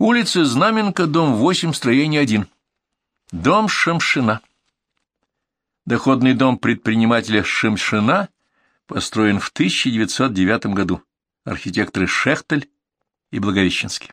Улица Знаменка, дом 8, строение 1. Дом Шамшина. Доходный дом предпринимателя Шамшина построен в 1909 году. Архитекторы Шехтель и Благовещенский.